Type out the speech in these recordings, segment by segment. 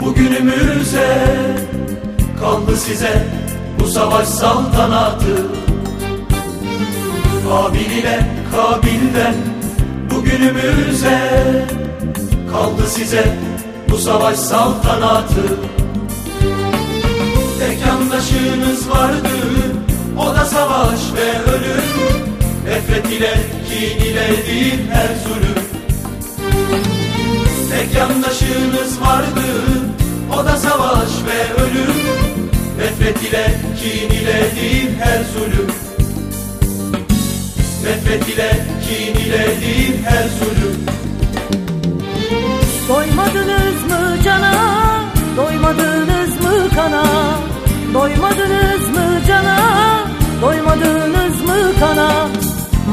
bugünümüze. Kaldı size bu savaş saltanatı. Kabil ile Kabil'den bugünümüze. Kaldı size bu savaş saltanatı. Tek vardı o da savaş ve ölüm. Nefret ile kin ile değil her zulüm Tek yandaşınız vardı o da savaş ve ölüm. Nefret ile kin ile değil her zulüm. Nefret ile kin ile değil her zulüm. Doymadınız mı cana, doymadınız mı kana? Doymadınız mı cana, doymadınız mı kana?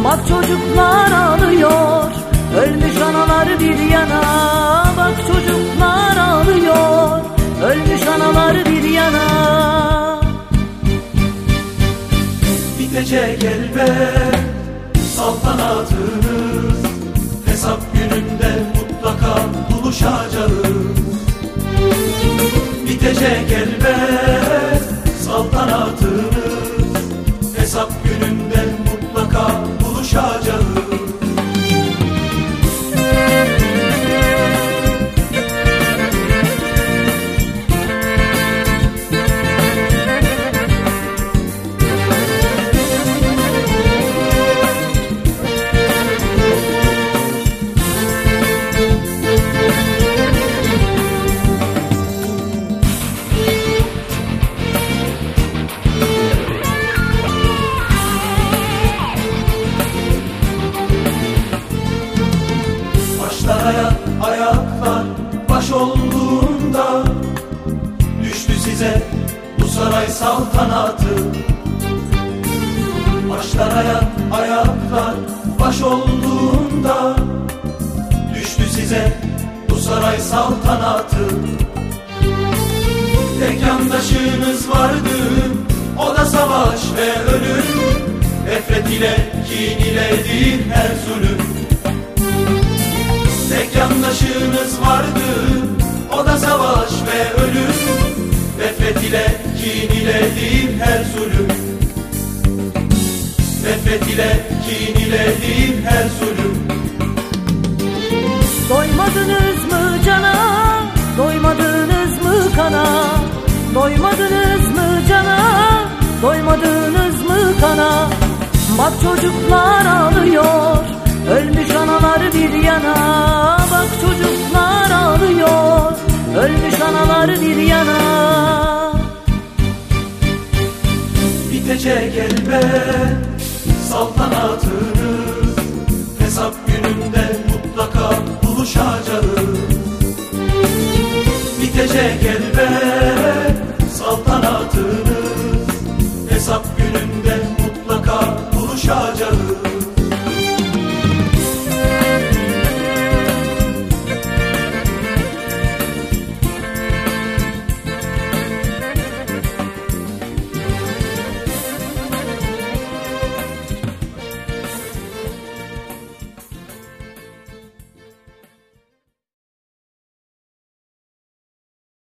Bak çocuklar ağlıyor, Bitecek elbet saltanatınız Hesap gününde mutlaka buluşacağız. Bitecek elbet Başlar ayak, ayaklar baş olduğunda Düştü size bu saray saltanatı. Başlar ayak, ayaklar baş olduğunda Düştü size bu saray saltanatı. Tek yandaşınız vardı o da savaş ve ölüm. Nefret ile kin ile değil her zulüm Tek yandaşınız vardı O da savaş ve ölüm. Nefret ile kin ile değil her zulüm. Nefret ile kin ile değil her zulüm. Doymadınız mı cana, doymadınız mı kana? Doymadınız mı cana, doymadınız mı kana? Bak çocuklar ağlıyor, ölmüş analar bir yana Dağlar bir yana. Bitecek elbet saltanatınız Hesap gününde mutlaka buluşacağız.